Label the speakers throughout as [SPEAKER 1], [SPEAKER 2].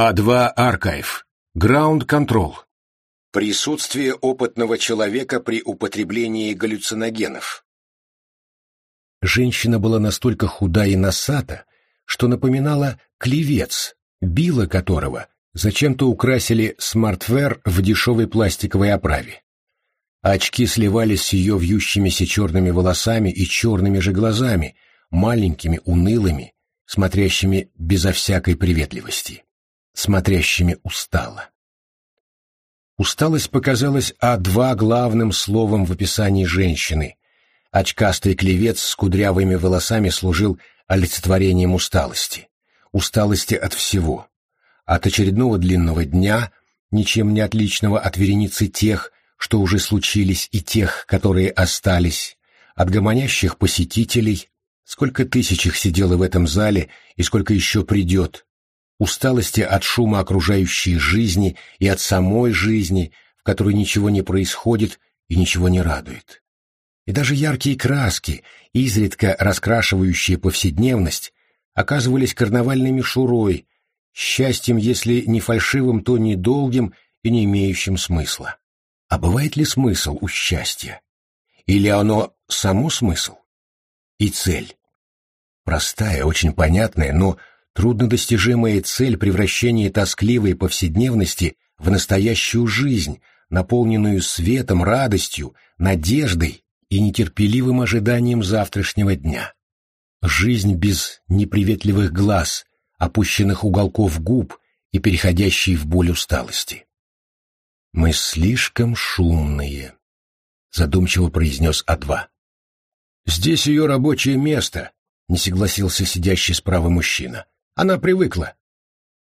[SPEAKER 1] А2 Archive. Ground Control.
[SPEAKER 2] Присутствие опытного человека при употреблении галлюциногенов.
[SPEAKER 1] Женщина была настолько худа и носата, что напоминала клевец, било которого зачем-то украсили смартвер в дешевой пластиковой оправе. Очки сливались с ее вьющимися черными волосами и черными же глазами, маленькими, унылыми, смотрящими безо всякой приветливости, смотрящими устало. Усталость показалась А2 главным словом в описании женщины. Очкастый клевец с кудрявыми волосами служил олицетворением усталости. Усталости от всего. От очередного длинного дня, ничем не отличного от вереницы тех, что уже случились, и тех, которые остались, от гомонящих посетителей, сколько тысяч их сидело в этом зале и сколько еще придет, усталости от шума окружающей жизни и от самой жизни, в которой ничего не происходит и ничего не радует. И даже яркие краски, изредка раскрашивающие повседневность, оказывались карнавальной мишурой, счастьем, если не фальшивым, то недолгим и не имеющим смысла. А бывает ли смысл у счастья? Или оно само смысл? И цель? Простая, очень понятная, но труднодостижимая цель превращения тоскливой повседневности в настоящую жизнь, наполненную светом, радостью, надеждой и нетерпеливым ожиданием завтрашнего дня. Жизнь без неприветливых глаз, опущенных уголков губ и переходящей в боль усталости. «Мы слишком шумные», — задумчиво произнес А2. «Здесь ее рабочее место», — не согласился сидящий справа мужчина. «Она привыкла».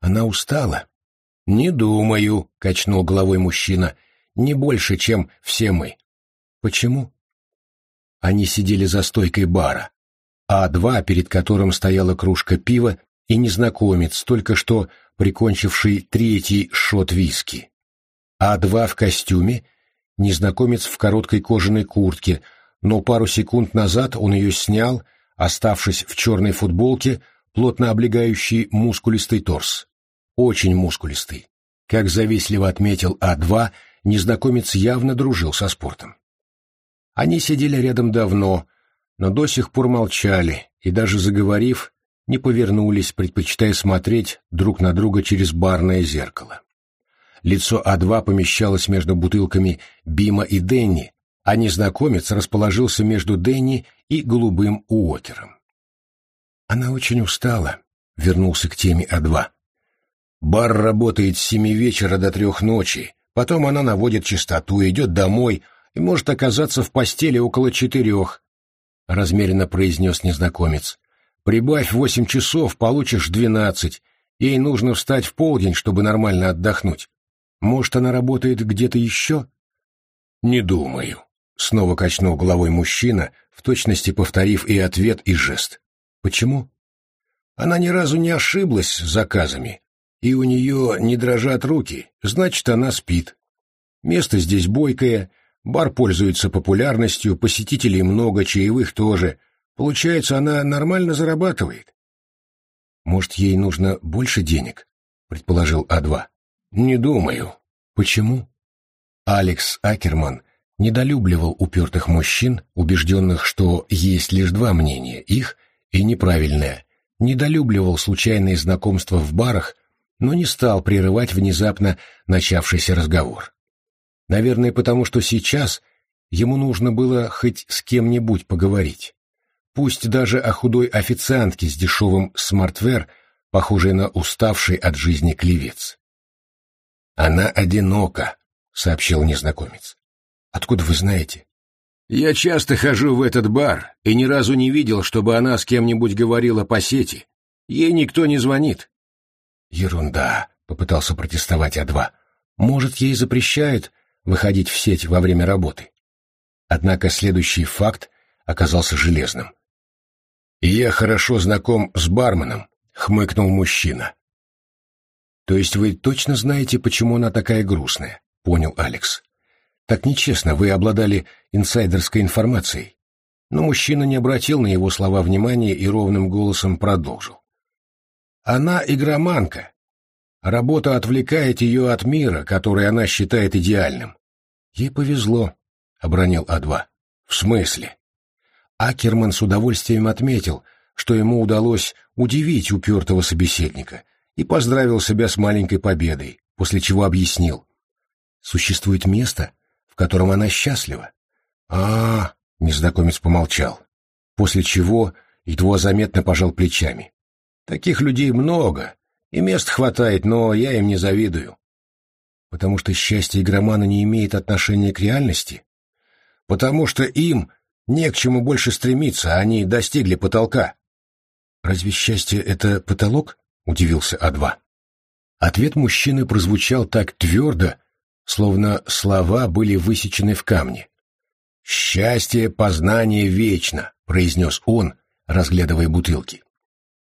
[SPEAKER 1] «Она устала». «Не думаю», — качнул головой мужчина, — «не больше, чем все мы». «Почему?» Они сидели за стойкой бара, а А2, перед которым стояла кружка пива, и незнакомец, только что прикончивший третий шот виски а два в костюме, незнакомец в короткой кожаной куртке, но пару секунд назад он ее снял, оставшись в черной футболке, плотно облегающей мускулистый торс. Очень мускулистый. Как завистливо отметил А2, незнакомец явно дружил со спортом. Они сидели рядом давно, но до сих пор молчали и даже заговорив, не повернулись, предпочитая смотреть друг на друга через барное зеркало. Лицо А2 помещалось между бутылками Бима и Денни, а незнакомец расположился между Денни и голубым Уокером. «Она очень устала», — вернулся к теме А2. «Бар работает с семи вечера до трех ночи, потом она наводит чистоту, идет домой и может оказаться в постели около четырех», — размеренно произнес незнакомец. «Прибавь восемь часов, получишь двенадцать. Ей нужно встать в полдень, чтобы нормально отдохнуть. Может, она работает где-то еще? Не думаю. Снова качнул головой мужчина, в точности повторив и ответ, и жест. Почему? Она ни разу не ошиблась с заказами, и у нее не дрожат руки, значит, она спит. Место здесь бойкое, бар пользуется популярностью, посетителей много, чаевых тоже. Получается, она нормально зарабатывает. Может, ей нужно больше денег, предположил А2. Не думаю. Почему? Алекс Акерман недолюбливал упертых мужчин, убежденных, что есть лишь два мнения, их и неправильное, недолюбливал случайные знакомства в барах, но не стал прерывать внезапно начавшийся разговор. Наверное, потому что сейчас ему нужно было хоть с кем-нибудь поговорить. Пусть даже о худой официантке с дешевым смартвер, похожей на уставший от жизни клевец. «Она одинока», — сообщил незнакомец. «Откуда вы знаете?» «Я часто хожу в этот бар и ни разу не видел, чтобы она с кем-нибудь говорила по сети. Ей никто не звонит». «Ерунда», — попытался протестовать А2. «Может, ей запрещают выходить в сеть во время работы?» Однако следующий факт оказался железным. «Я хорошо знаком с барменом», — хмыкнул мужчина. «То есть вы точно знаете, почему она такая грустная?» — понял Алекс. «Так нечестно, вы обладали инсайдерской информацией». Но мужчина не обратил на его слова внимания и ровным голосом продолжил. «Она игроманка. Работа отвлекает ее от мира, который она считает идеальным. Ей повезло, — обронил А2. В смысле? Акерман с удовольствием отметил, что ему удалось удивить упертого собеседника, и поздравил себя с маленькой победой, после чего объяснил. Существует место, в котором она счастлива. а, -а, -а незнакомец помолчал, после чего едва заметно пожал плечами. Таких людей много, и мест хватает, но я им не завидую. Потому что счастье игромана не имеет отношения к реальности? Потому что им не к чему больше стремиться, они достигли потолка. Разве счастье — это потолок? — удивился А2. Ответ мужчины прозвучал так твердо, словно слова были высечены в камне. «Счастье, познание вечно», — произнес он, разглядывая бутылки.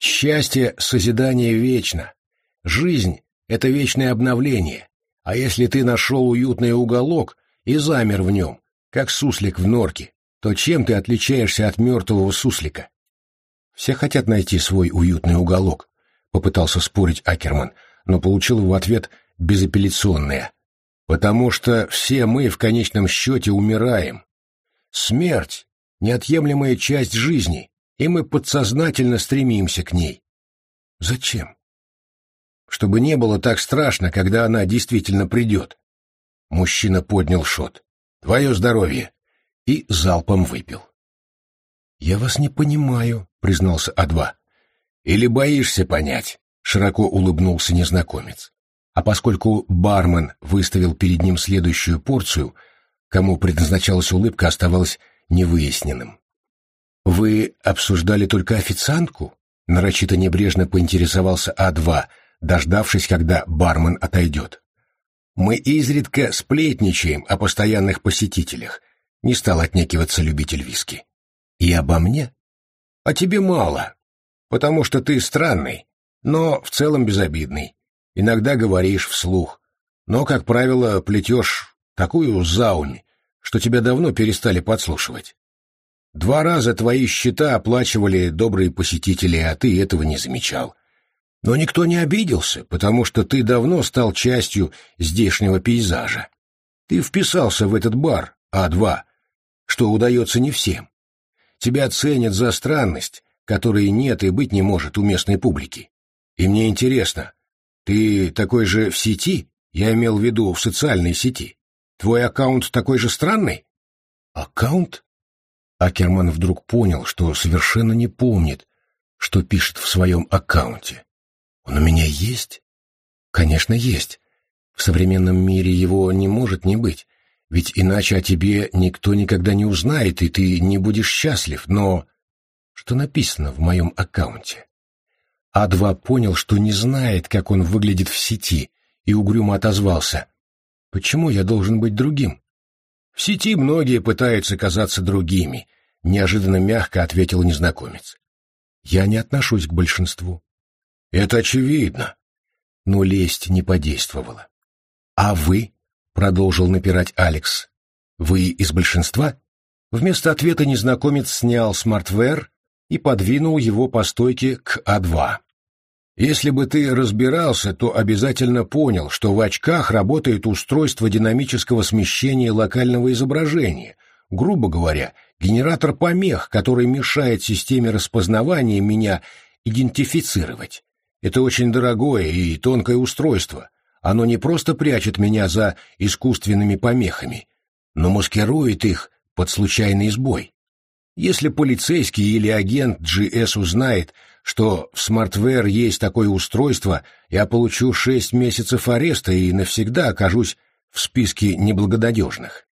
[SPEAKER 1] «Счастье, созидание вечно. Жизнь — это вечное обновление, а если ты нашел уютный уголок и замер в нем, как суслик в норке, то чем ты отличаешься от мертвого суслика? Все хотят найти свой уютный уголок, попытался спорить Акерман, но получил в ответ безапелляционное. Потому что все мы в конечном счете умираем. Смерть — неотъемлемая часть жизни, и мы подсознательно стремимся к ней. Зачем? Чтобы не было так страшно, когда она действительно придет. Мужчина поднял шот. Твое здоровье и залпом выпил. «Я вас не понимаю», — признался А2. «Или боишься понять?» — широко улыбнулся незнакомец. А поскольку бармен выставил перед ним следующую порцию, кому предназначалась улыбка, оставалось невыясненным. «Вы обсуждали только официантку?» — нарочито небрежно поинтересовался А2, дождавшись, когда бармен отойдет. «Мы изредка сплетничаем о постоянных посетителях, не стал отнекиваться любитель виски. И обо мне? А тебе мало, потому что ты странный, но в целом безобидный. Иногда говоришь вслух, но, как правило, плетешь такую заунь, что тебя давно перестали подслушивать. Два раза твои счета оплачивали добрые посетители, а ты этого не замечал. Но никто не обиделся, потому что ты давно стал частью здешнего пейзажа. Ты вписался в этот бар, А2, что удается не всем. Тебя ценят за странность, которой нет и быть не может у местной публики. И мне интересно, ты такой же в сети? Я имел в виду в социальной сети. Твой аккаунт такой же странный? Аккаунт? Акерман вдруг понял, что совершенно не помнит, что пишет в своем аккаунте. Он у меня есть? Конечно, есть. В современном мире его не может не быть. Ведь иначе о тебе никто никогда не узнает, и ты не будешь счастлив, но... Что написано в моем аккаунте? А2 понял, что не знает, как он выглядит в сети, и угрюмо отозвался. Почему я должен быть другим? В сети многие пытаются казаться другими, неожиданно мягко ответил незнакомец. Я не отношусь к большинству. Это очевидно. Но лесть не подействовала. А вы? продолжил напирать Алекс. «Вы из большинства?» Вместо ответа незнакомец снял смартвер и подвинул его по стойке к А2. «Если бы ты разбирался, то обязательно понял, что в очках работает устройство динамического смещения локального изображения, грубо говоря, генератор помех, который мешает системе распознавания меня идентифицировать. Это очень дорогое и тонкое устройство, оно не просто прячет меня за искусственными помехами, но маскирует их под случайный сбой. Если полицейский или агент GS узнает, что в смартвер есть такое устройство, я получу шесть месяцев ареста и навсегда окажусь в списке неблагонадежных.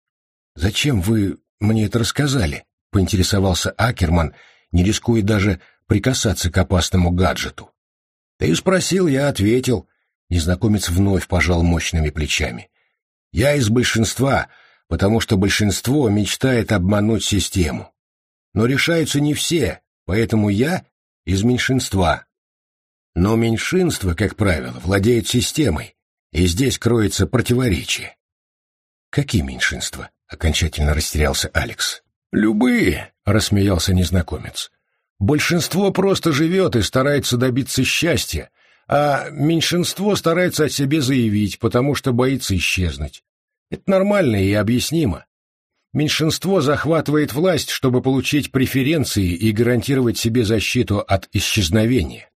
[SPEAKER 1] «Зачем вы мне это рассказали?» — поинтересовался Акерман, не рискуя даже прикасаться к опасному гаджету. «Ты спросил, я ответил», Незнакомец вновь пожал мощными плечами. «Я из большинства, потому что большинство мечтает обмануть систему. Но решаются не все, поэтому я из меньшинства. Но меньшинство, как правило, владеет системой, и здесь кроется противоречие». «Какие меньшинства?» — окончательно растерялся Алекс. «Любые», — рассмеялся незнакомец. «Большинство просто живет и старается добиться счастья, а меньшинство старается о себе заявить, потому что боится исчезнуть. Это нормально и объяснимо. Меньшинство захватывает власть, чтобы получить преференции и гарантировать себе защиту от исчезновения.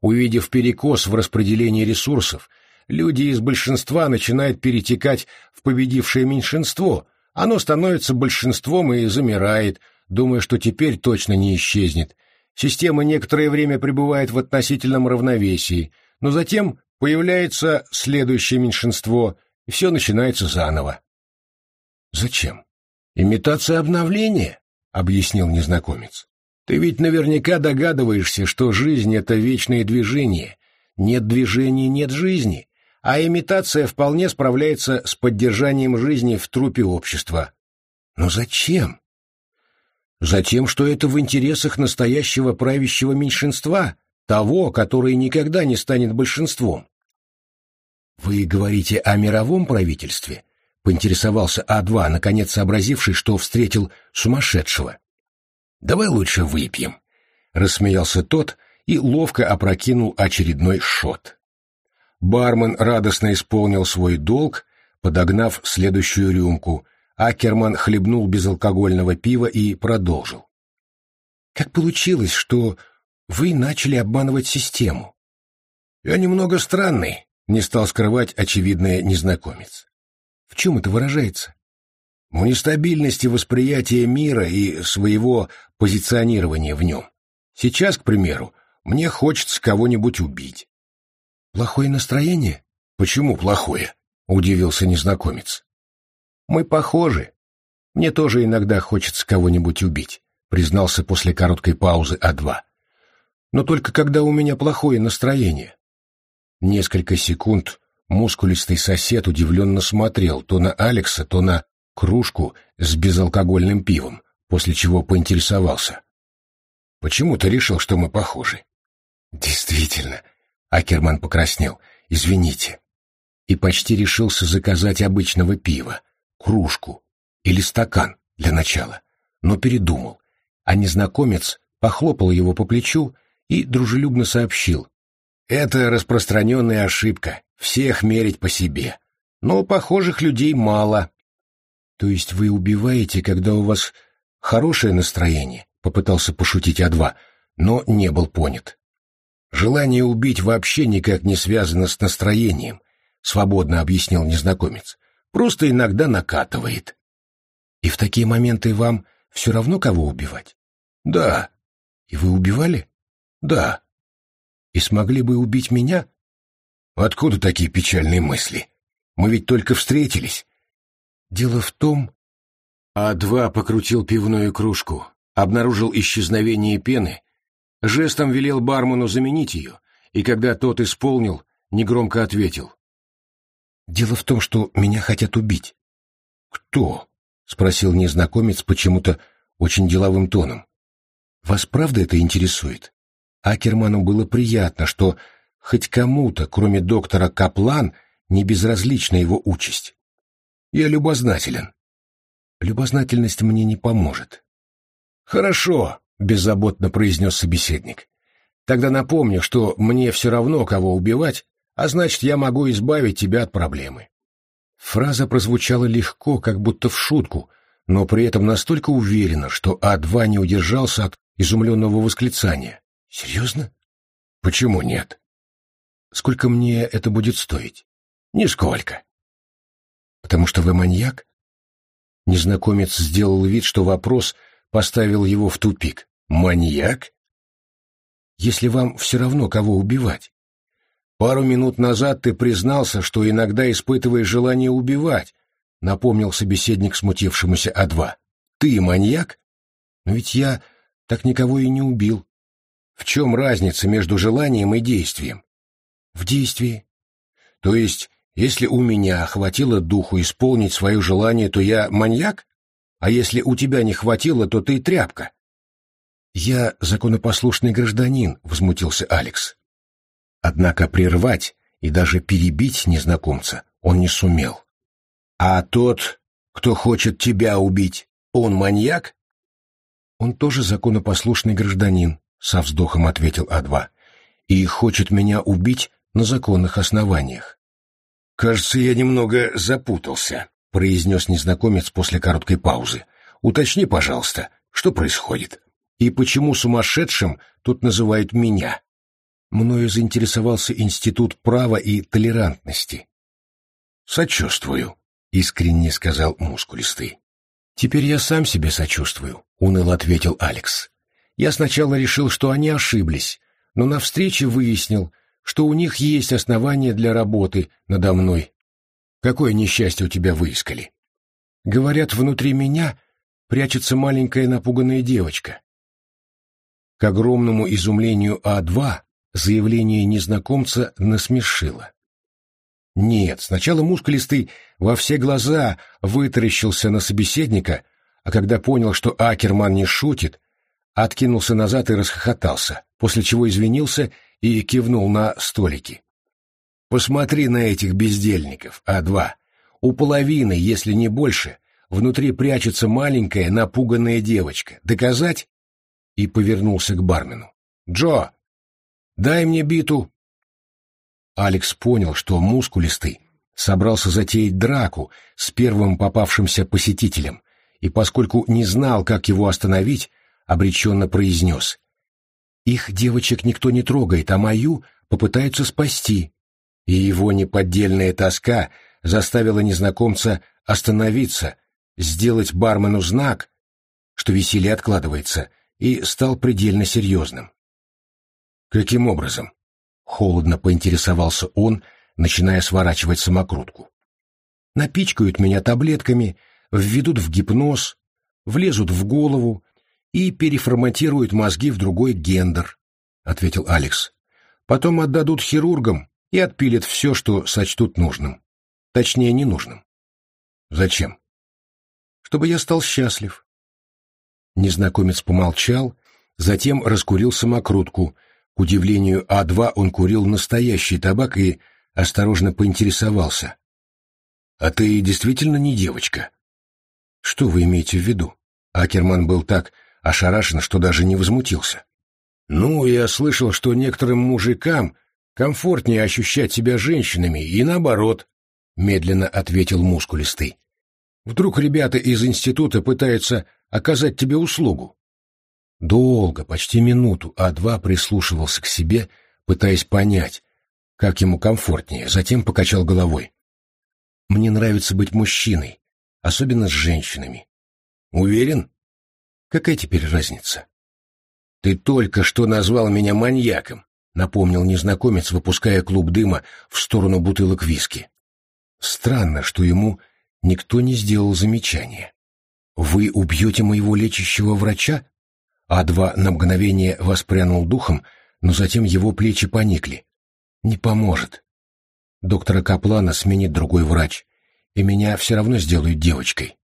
[SPEAKER 1] Увидев перекос в распределении ресурсов, люди из большинства начинают перетекать в победившее меньшинство, оно становится большинством и замирает, думая, что теперь точно не исчезнет. Система некоторое время пребывает в относительном равновесии, но затем появляется следующее меньшинство, и все начинается заново. Зачем? «Имитация обновления», — объяснил незнакомец. «Ты ведь наверняка догадываешься, что жизнь — это вечное движение. Нет движения — нет жизни, а имитация вполне справляется с поддержанием жизни в трупе общества». «Но зачем?» «Затем, что это в интересах настоящего правящего меньшинства, того, которое никогда не станет большинством». «Вы говорите о мировом правительстве?» — поинтересовался А2, наконец сообразивший, что встретил сумасшедшего. «Давай лучше выпьем», — рассмеялся тот и ловко опрокинул очередной шот. Бармен радостно исполнил свой долг, подогнав следующую рюмку. Акерман хлебнул безалкогольного пива и продолжил. «Как получилось, что вы начали обманывать систему?» «Я немного странный», — не стал скрывать очевидное незнакомец. В чем это выражается? В нестабильности восприятия мира и своего позиционирования в нем. Сейчас, к примеру, мне хочется кого-нибудь убить. Плохое настроение? Почему плохое? Удивился незнакомец. Мы похожи. Мне тоже иногда хочется кого-нибудь убить, признался после короткой паузы А2. Но только когда у меня плохое настроение. Несколько секунд Мускулистый сосед удивленно смотрел то на Алекса, то на кружку с безалкогольным пивом, после чего поинтересовался. «Почему ты решил, что мы похожи?» «Действительно», — Акерман покраснел, — «извините». И почти решился заказать обычного пива, кружку или стакан для начала, но передумал, а незнакомец похлопал его по плечу и дружелюбно сообщил. «Это распространенная ошибка. Всех мерить по себе. Но похожих людей мало. То есть вы убиваете, когда у вас хорошее настроение? Попытался пошутить А2, но не был понят. Желание убить вообще никак не связано с настроением, свободно объяснил незнакомец. Просто иногда накатывает. И в такие моменты вам все равно кого убивать? Да. И вы убивали? Да. И смогли бы убить меня? Откуда такие печальные мысли? Мы ведь только встретились. Дело в том... А2 покрутил пивную кружку, обнаружил исчезновение пены, жестом велел бармену заменить ее, и когда тот исполнил, негромко ответил. «Дело в том, что меня хотят убить». «Кто?» — спросил незнакомец почему-то очень деловым тоном. «Вас правда это интересует?» Акерману было приятно, что хоть кому-то, кроме доктора Каплан, не безразлична его участь. Я любознателен. Любознательность мне не поможет. Хорошо, беззаботно произнес собеседник. Тогда напомню, что мне все равно, кого убивать, а значит, я могу избавить тебя от проблемы. Фраза прозвучала легко, как будто в шутку, но при этом настолько уверенно, что А2 не удержался от изумленного восклицания. «Серьезно? Почему нет?» Сколько мне это будет стоить? Нисколько. Потому что вы маньяк? Незнакомец сделал вид, что вопрос поставил его в тупик. Маньяк? Если вам все равно, кого убивать. Пару минут назад ты признался, что иногда испытываешь желание убивать, напомнил собеседник смутившемуся А2. Ты маньяк? Но ведь я так никого и не убил. В чем разница между желанием и действием? В действии. То есть, если у меня хватило духу исполнить свое желание, то я маньяк? А если у тебя не хватило, то ты тряпка? Я законопослушный гражданин, возмутился Алекс. Однако прервать и даже перебить незнакомца он не сумел. А тот, кто хочет тебя убить, он маньяк? Он тоже законопослушный гражданин, со вздохом ответил А2. и хочет меня убить на законных основаниях.
[SPEAKER 2] «Кажется, я немного запутался», — произнес незнакомец после короткой паузы. «Уточни, пожалуйста, что происходит? И почему сумасшедшим тут называют меня?»
[SPEAKER 1] Мною заинтересовался Институт права и толерантности.
[SPEAKER 2] «Сочувствую», — искренне сказал мускулистый.
[SPEAKER 1] «Теперь я сам себе сочувствую», — уныло ответил Алекс. «Я сначала решил, что они ошиблись, но на встрече выяснил, что у них есть основания для работы надо мной. Какое несчастье у тебя выискали? Говорят, внутри меня прячется маленькая напуганная девочка. К огромному изумлению А2 заявление незнакомца насмешило. Нет, сначала мускулистый во все глаза вытаращился на собеседника, а когда понял, что Акерман не шутит, откинулся назад и расхохотался, после чего извинился и кивнул на столики. «Посмотри на этих бездельников, А2. У половины, если не больше, внутри прячется маленькая напуганная девочка. Доказать?» И повернулся к бармену. «Джо, дай мне биту». Алекс понял, что мускулистый собрался затеять драку с первым попавшимся посетителем, и поскольку не знал, как его остановить, обреченно произнес их девочек никто не трогает, а мою попытаются спасти. И его неподдельная тоска заставила незнакомца остановиться, сделать бармену знак, что веселье откладывается, и стал предельно серьезным. «Каким образом?» — холодно поинтересовался он, начиная сворачивать самокрутку. «Напичкают меня таблетками, введут в гипноз, влезут в голову, и переформатируют мозги в другой гендер, — ответил Алекс. Потом отдадут хирургам и отпилят все, что сочтут нужным. Точнее, ненужным. Зачем? Чтобы я стал счастлив. Незнакомец помолчал, затем раскурил самокрутку. К удивлению А2 он курил настоящий табак и осторожно поинтересовался. «А ты действительно не девочка?» «Что вы имеете в виду?» Акерман был так ошарашен, что даже не возмутился. «Ну, я слышал, что некоторым мужикам комфортнее ощущать себя женщинами, и наоборот», — медленно ответил мускулистый. «Вдруг ребята из института пытаются оказать тебе услугу?» Долго, почти минуту, А2 прислушивался к себе, пытаясь понять, как ему комфортнее, затем покачал головой. «Мне нравится быть мужчиной, особенно с женщинами». «Уверен?» Какая теперь разница? Ты только что назвал меня маньяком, напомнил незнакомец, выпуская клуб дыма в сторону бутылок виски. Странно, что ему никто не сделал замечания. Вы убьете моего лечащего врача? А2 на мгновение воспрянул духом, но затем его плечи поникли. Не поможет. Доктора Каплана сменит другой врач, и меня все равно сделают девочкой.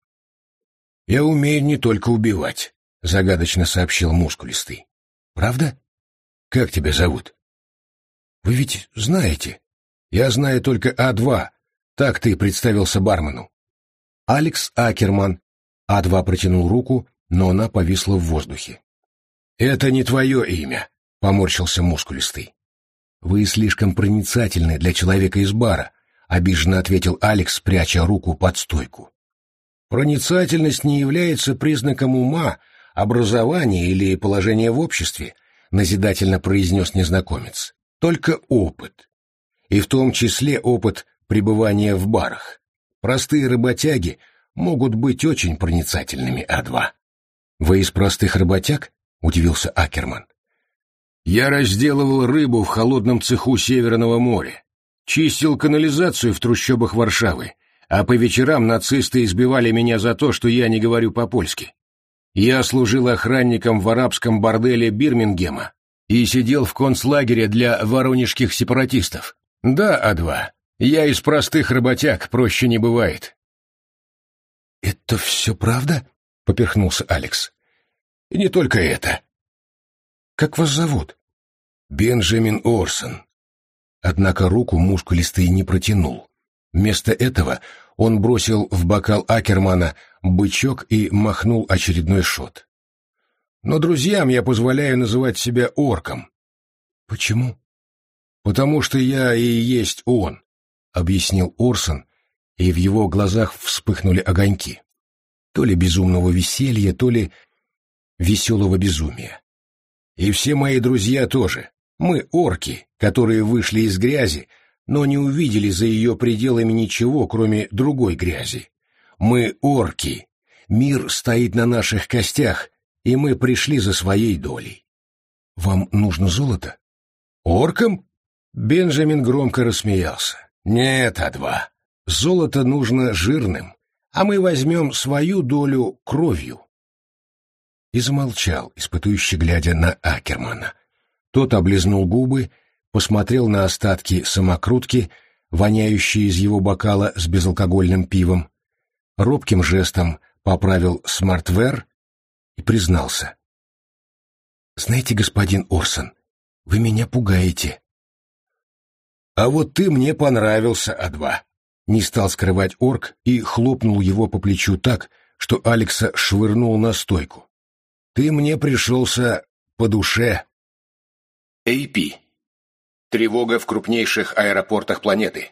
[SPEAKER 1] Я умею не только убивать, — загадочно сообщил мускулистый. «Правда? Как тебя зовут?» «Вы ведь знаете. Я знаю только А2. Так ты представился бармену». «Алекс Акерман». А2 протянул руку, но она повисла в воздухе. «Это не твое имя», — поморщился мускулистый. «Вы слишком проницательны для человека из бара», — обиженно ответил Алекс, пряча руку под стойку. «Проницательность не является признаком ума, образование или положение в обществе, назидательно произнес незнакомец. Только опыт. И в том числе опыт пребывания в барах. Простые работяги могут быть очень проницательными, А2. Вы из простых работяг? Удивился Акерман. Я разделывал рыбу в холодном цеху Северного моря, чистил канализацию в трущобах Варшавы, а по вечерам нацисты избивали меня за то, что я не говорю по-польски. Я служил охранником в арабском борделе Бирмингема и сидел в концлагере для воронежских сепаратистов. Да, А2, я из простых работяг, проще не бывает. «Это все правда?» — поперхнулся Алекс. «И не только это». «Как вас зовут?» «Бенджамин Орсон». Однако руку мускулистый не протянул. Вместо этого он бросил в бокал Акермана бычок и махнул очередной шот. «Но друзьям я позволяю называть себя орком». «Почему?»
[SPEAKER 2] «Потому что я и есть он», — объяснил Орсон, и в его глазах вспыхнули огоньки. То ли безумного веселья, то ли веселого безумия. И все мои друзья тоже. Мы орки, которые вышли из грязи, но не увидели за ее пределами ничего, кроме другой грязи. Мы орки. Мир стоит на наших костях, и мы пришли за своей долей. Вам нужно золото? Оркам? Бенджамин громко рассмеялся. Нет, А2. Золото нужно жирным, а мы возьмем свою долю кровью. И замолчал, испытующе глядя на Акермана. Тот облизнул губы, посмотрел на остатки самокрутки, воняющие из его бокала с безалкогольным пивом, робким жестом поправил смартвер и признался. «Знаете, господин Орсон, вы меня пугаете». «А вот ты мне понравился, А2», — не стал скрывать орк и хлопнул его по плечу так, что Алекса швырнул на стойку. «Ты мне пришелся по душе».
[SPEAKER 1] AP. Тревога в крупнейших аэропортах планеты.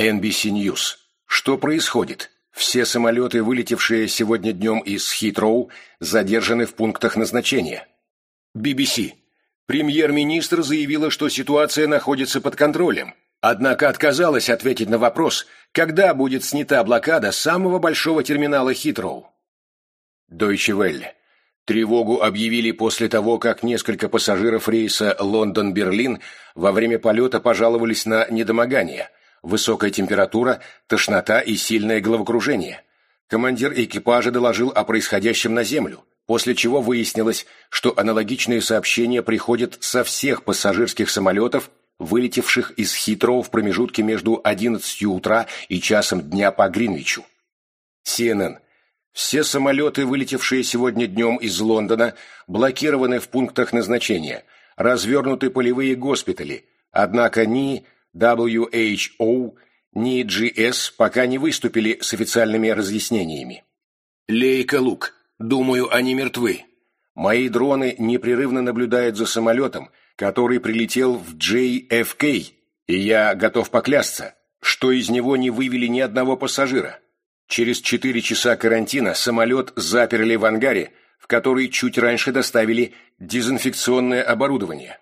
[SPEAKER 1] NBC News. Что происходит? Все самолеты, вылетевшие сегодня днем из Хитроу, задержаны в пунктах назначения. BBC. Премьер-министр заявила, что ситуация находится под контролем, однако отказалась ответить на вопрос, когда будет снята блокада самого большого терминала Хитроу. Deutsche Welle. Тревогу объявили после того, как несколько пассажиров рейса Лондон-Берлин во время полета пожаловались на недомогание – высокая температура, тошнота и сильное головокружение. Командир экипажа доложил о происходящем на землю, после чего выяснилось, что аналогичные сообщения приходят со всех пассажирских самолетов, вылетевших из Хитроу в промежутке между 11 утра и часом дня по Гринвичу. CNN. Все самолеты, вылетевшие сегодня днем из Лондона, блокированы в пунктах назначения, развернуты полевые госпитали, однако ни WHO, ни GS пока не выступили с официальными разъяснениями. Лейка Лук, думаю, они мертвы. Мои дроны непрерывно наблюдают за самолетом, который прилетел в JFK, и я готов поклясться, что из него не вывели ни одного пассажира. Через четыре часа карантина самолет заперли в ангаре, в который чуть раньше доставили дезинфекционное оборудование.